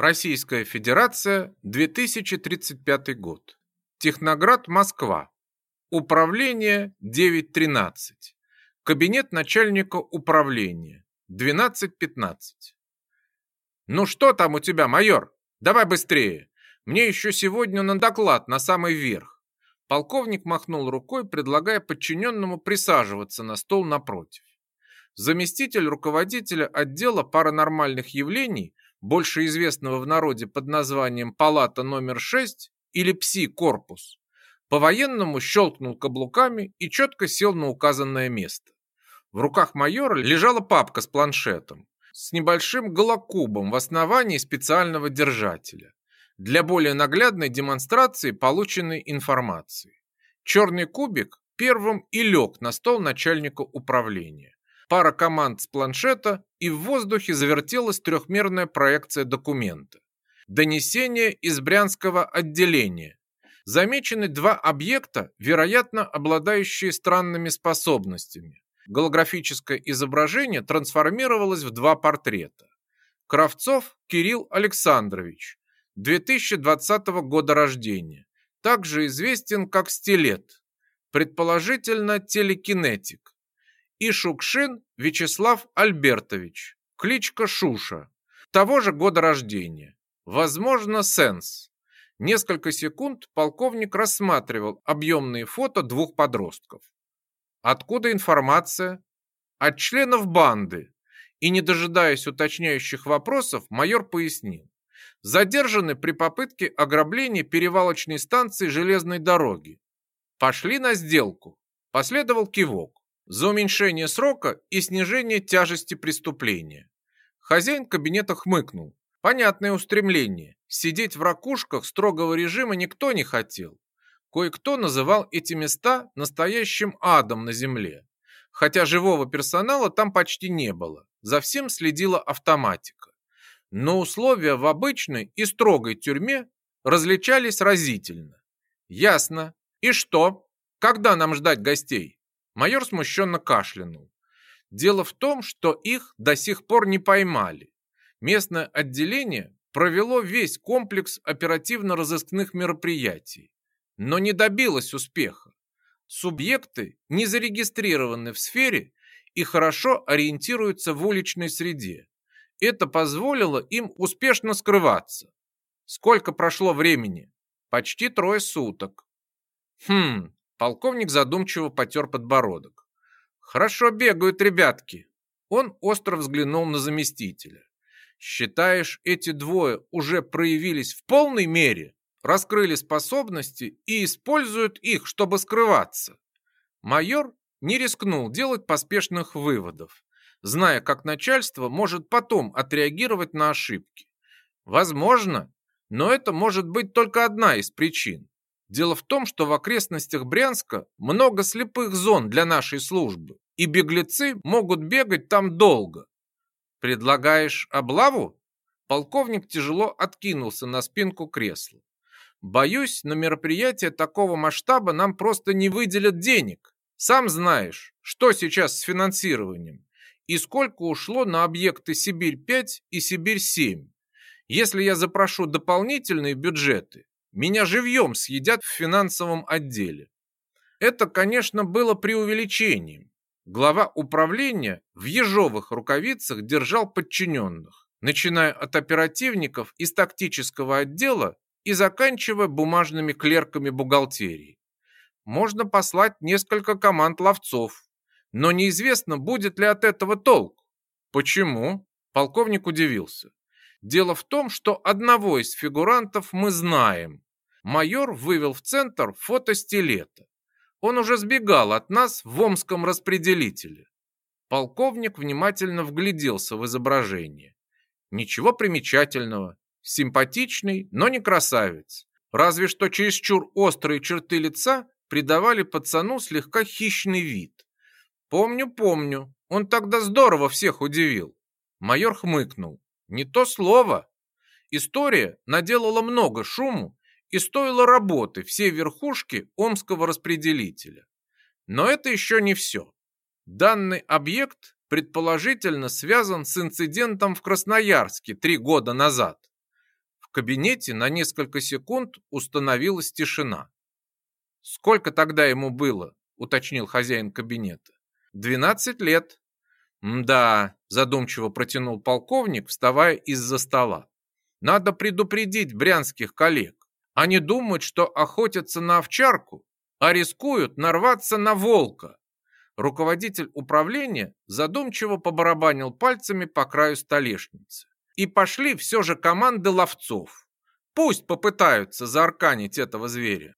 Российская Федерация, 2035 год. Техноград, Москва. Управление 9.13. Кабинет начальника управления 12.15. «Ну что там у тебя, майор? Давай быстрее! Мне еще сегодня на доклад, на самый верх!» Полковник махнул рукой, предлагая подчиненному присаживаться на стол напротив. Заместитель руководителя отдела паранормальных явлений больше известного в народе под названием «Палата номер 6» или «Пси-корпус», по-военному щелкнул каблуками и четко сел на указанное место. В руках майора лежала папка с планшетом, с небольшим голокубом в основании специального держателя для более наглядной демонстрации полученной информации. Черный кубик первым и лег на стол начальника управления. Пара команд с планшета и в воздухе завертелась трехмерная проекция документа. Донесение из Брянского отделения. Замечены два объекта, вероятно, обладающие странными способностями. Голографическое изображение трансформировалось в два портрета. Кравцов Кирилл Александрович, 2020 года рождения, также известен как стилет, предположительно телекинетик и Шукшин Вячеслав Альбертович, кличка Шуша, того же года рождения. Возможно, сенс. Несколько секунд полковник рассматривал объемные фото двух подростков. Откуда информация? От членов банды. И не дожидаясь уточняющих вопросов, майор пояснил. Задержаны при попытке ограбления перевалочной станции железной дороги. Пошли на сделку. Последовал кивок за уменьшение срока и снижение тяжести преступления. Хозяин кабинета хмыкнул. Понятное устремление. Сидеть в ракушках строгого режима никто не хотел. Кое-кто называл эти места настоящим адом на земле. Хотя живого персонала там почти не было. За всем следила автоматика. Но условия в обычной и строгой тюрьме различались разительно. Ясно. И что? Когда нам ждать гостей? Майор смущенно кашлянул. Дело в том, что их до сих пор не поймали. Местное отделение провело весь комплекс оперативно-розыскных мероприятий, но не добилось успеха. Субъекты не зарегистрированы в сфере и хорошо ориентируются в уличной среде. Это позволило им успешно скрываться. Сколько прошло времени? Почти трое суток. Хм, Полковник задумчиво потер подбородок. «Хорошо бегают ребятки». Он остро взглянул на заместителя. «Считаешь, эти двое уже проявились в полной мере, раскрыли способности и используют их, чтобы скрываться?» Майор не рискнул делать поспешных выводов, зная, как начальство может потом отреагировать на ошибки. Возможно, но это может быть только одна из причин. Дело в том, что в окрестностях Брянска много слепых зон для нашей службы, и беглецы могут бегать там долго. Предлагаешь облаву? Полковник тяжело откинулся на спинку кресла. Боюсь, на мероприятие такого масштаба нам просто не выделят денег. Сам знаешь, что сейчас с финансированием и сколько ушло на объекты Сибирь-5 и Сибирь-7. Если я запрошу дополнительные бюджеты, меня живьем съедят в финансовом отделе. Это, конечно, было преувеличением. Глава управления в ежовых рукавицах держал подчиненных, начиная от оперативников из тактического отдела и заканчивая бумажными клерками бухгалтерии. Можно послать несколько команд ловцов, но неизвестно, будет ли от этого толк. Почему? Полковник удивился. Дело в том, что одного из фигурантов мы знаем. Майор вывел в центр фото стилета. Он уже сбегал от нас в омском распределителе. Полковник внимательно вгляделся в изображение. Ничего примечательного. Симпатичный, но не красавец. Разве что чересчур острые черты лица придавали пацану слегка хищный вид. Помню, помню. Он тогда здорово всех удивил. Майор хмыкнул. Не то слово. История наделала много шуму и стоила работы всей верхушки омского распределителя. Но это еще не все. Данный объект предположительно связан с инцидентом в Красноярске три года назад. В кабинете на несколько секунд установилась тишина. «Сколько тогда ему было?» – уточнил хозяин кабинета. «12 лет», Мда, — задумчиво протянул полковник, вставая из-за стола. «Надо предупредить брянских коллег. Они думают, что охотятся на овчарку, а рискуют нарваться на волка». Руководитель управления задумчиво побарабанил пальцами по краю столешницы. И пошли все же команды ловцов. Пусть попытаются заарканить этого зверя.